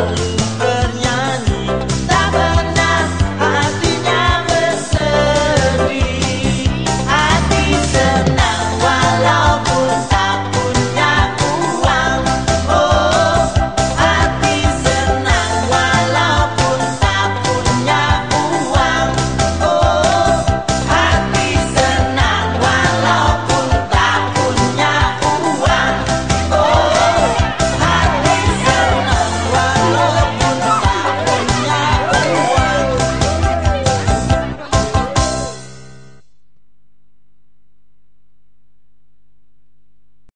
world.